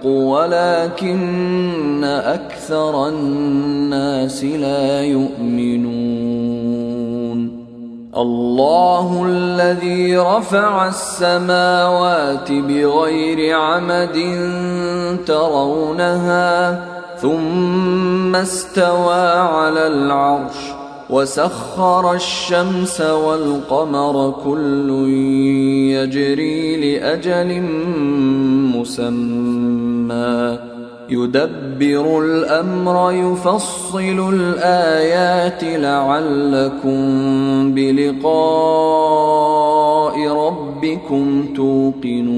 الحق ولكن أكثر الناس لا يؤمنون الله الذي رفع السماوات بغير عمد ترونها ثم استوى على العرش وسخر الشمس والقمر كل يجري لأجل مسمى. يدبر الأمر يفصل الآيات لعلكم بلقاء ربكم توقنون.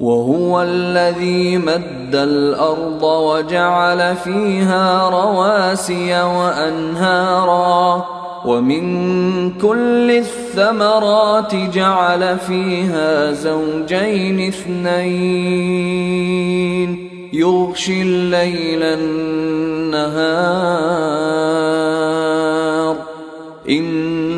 وهو الذي مد الأرض وجعل فيها رواسي وأنهارا ومن كل الثمرات جعل فيها زوجين اثنين يغشي الليل النهار إن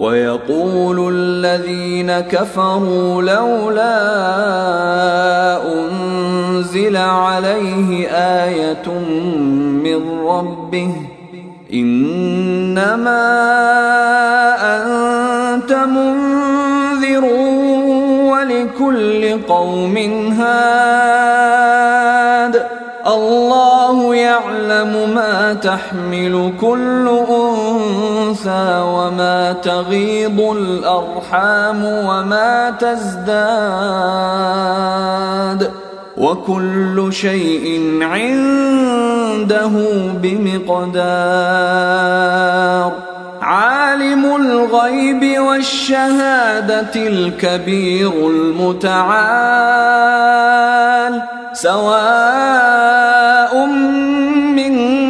ويقول الذين كفروا لولا أنزل عليه آية من ربه إنما أنت منذر ولكل قوم هاد. الله يعلم ما تحمل كل وما تغيض الأرحام وما تزداد وكل شيء عنده بمقدار عالم الغيب والشهادة الكبير المتعال سواء منكم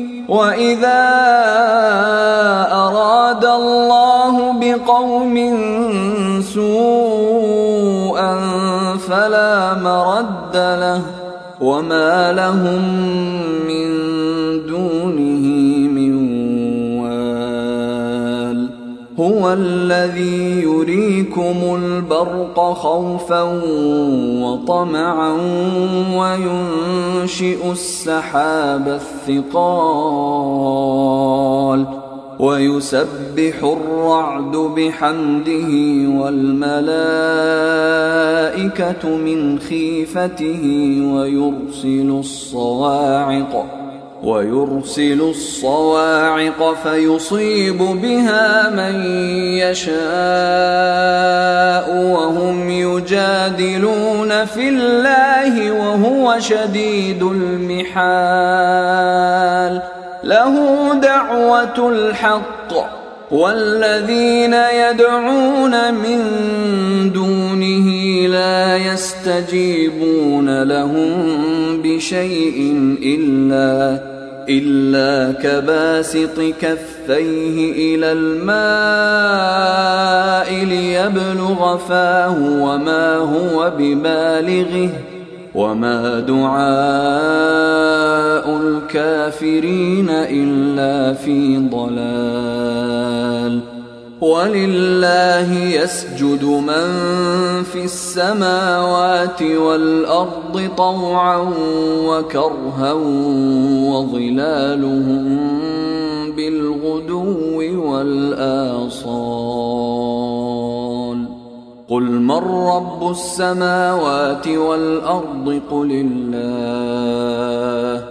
واذا اراد الله بقوم سوءا فلا مرد له وما لهم من دونه هو الذي يريكم البرق خوفا وطمعا وينشئ السحاب الثقال ويسبح الرعد بحمده والملائكة من خيفته ويرسل الصواعق ويرسل الصواعق فيصيب بها من يشاء وهم يجادلون في الله وهو شديد المحال. له دعوة الحق والذين يدعون من دونه لا يستجيبون لهم بشيء إلا إلا كباسط كفيه إلى الماء ليبلغ فاه وما هو ببالغه وما دعاء الكافرين إلا في ضلال. ولله يسجد من في السماوات والارض طوعا وكرها وظلالهم بالغدو والاصال قل من رب السماوات والارض قل الله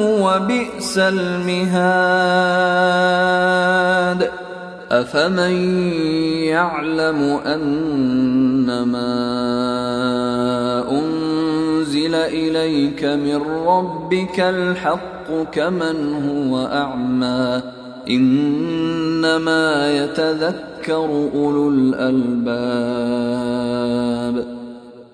وبئس المهاد. أفمن يعلم أنما انزل أنزل إليك من ربك الحق كمن هو أعمى؟ إنما يتذكر أولو الألباب.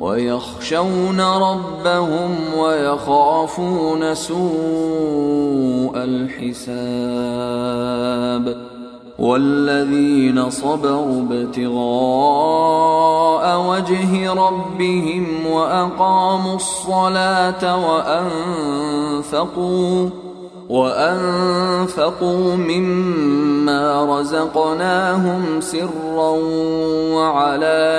ويخشون ربهم ويخافون سوء الحساب والذين صبروا ابتغاء وجه ربهم وأقاموا الصلاة وأنفقوا وأنفقوا مما رزقناهم سرا وعلانية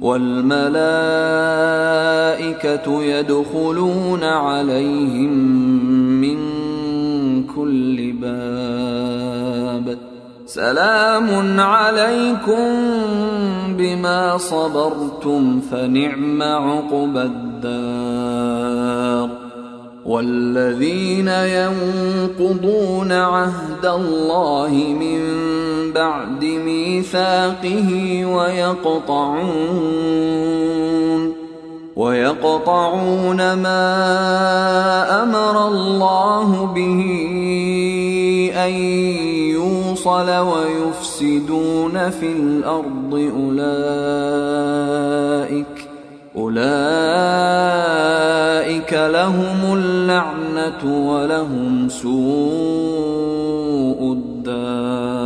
والملائكة يدخلون عليهم من كل باب. سلام عليكم بما صبرتم فنعم عقبى الدار. والذين ينقضون عهد الله من بعد ميثاقه ويقطعون ويقطعون ما أمر الله به أن يوصل ويفسدون في الأرض أولئك أولئك لهم اللعنة ولهم سوء الدار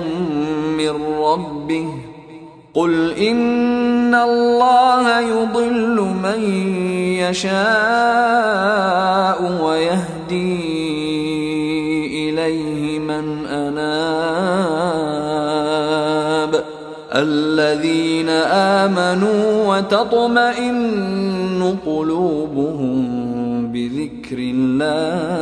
من ربه قل إن الله يضل من يشاء ويهدي إليه من أناب الذين آمنوا وتطمئن قلوبهم بذكر الله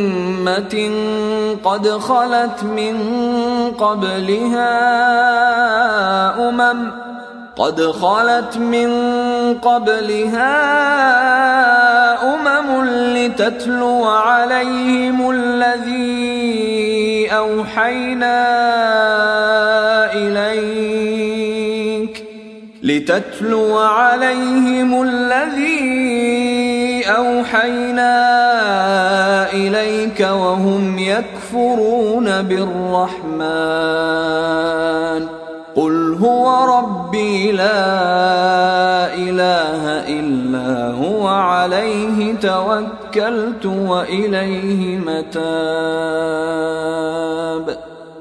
امه قد خلت من قبلها أمم قد خلت من قبلها أمم لتتلو عليهم الذي أوحينا إليك لتتلو عليهم الذي أوحينا اليك وهم يكفرون بالرحمن. قل هو ربي لا إله إلا هو عليه توكلت وإليه متاب.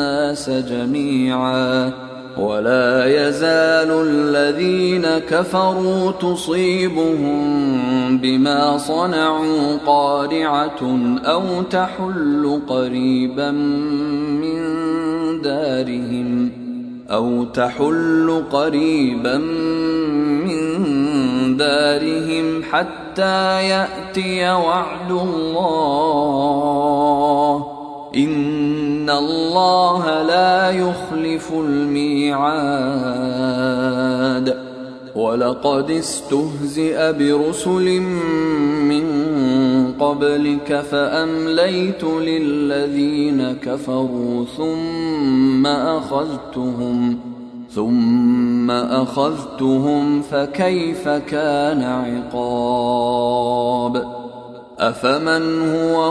الناس جميعا ولا يزال الذين كفروا تصيبهم بما صنعوا قارعة أو تحل قريبا من دارهم أو تحل قريبا من دارهم حتى يأتي وعد الله لا يخلف الميعاد. ولقد استهزئ برسل من قبلك فامليت للذين كفروا ثم اخذتهم ثم اخذتهم فكيف كان عقاب؟ افمن هو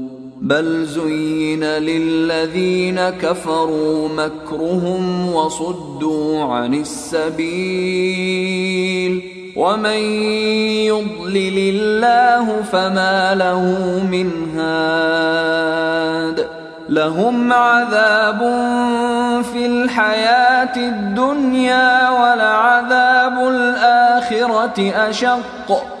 بل زين للذين كفروا مكرهم وصدوا عن السبيل ومن يضلل الله فما له من هاد لهم عذاب في الحياة الدنيا ولعذاب الآخرة أشق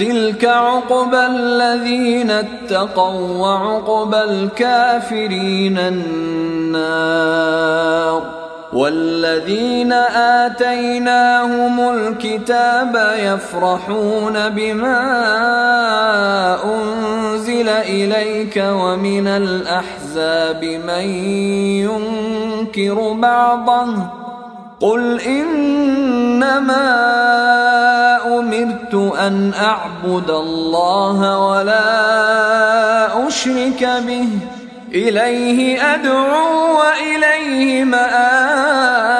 تلك عقبى الذين اتقوا وعقبى الكافرين النار والذين آتيناهم الكتاب يفرحون بما أنزل إليك ومن الأحزاب من ينكر بعضه قل إنما أمرت أن أعبد الله ولا أشرك به. إليه أدعو وإليه مآب.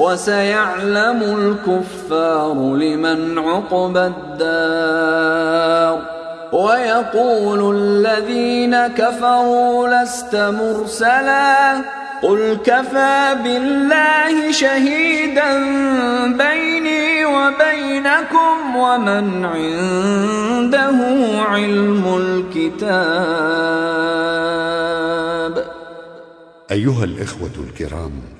وسيعلم الكفار لمن عقبى الدار. ويقول الذين كفروا لست مرسلا. قل كفى بالله شهيدا بيني وبينكم ومن عنده علم الكتاب. أيها الإخوة الكرام